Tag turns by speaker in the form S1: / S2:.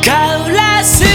S1: Kau lasu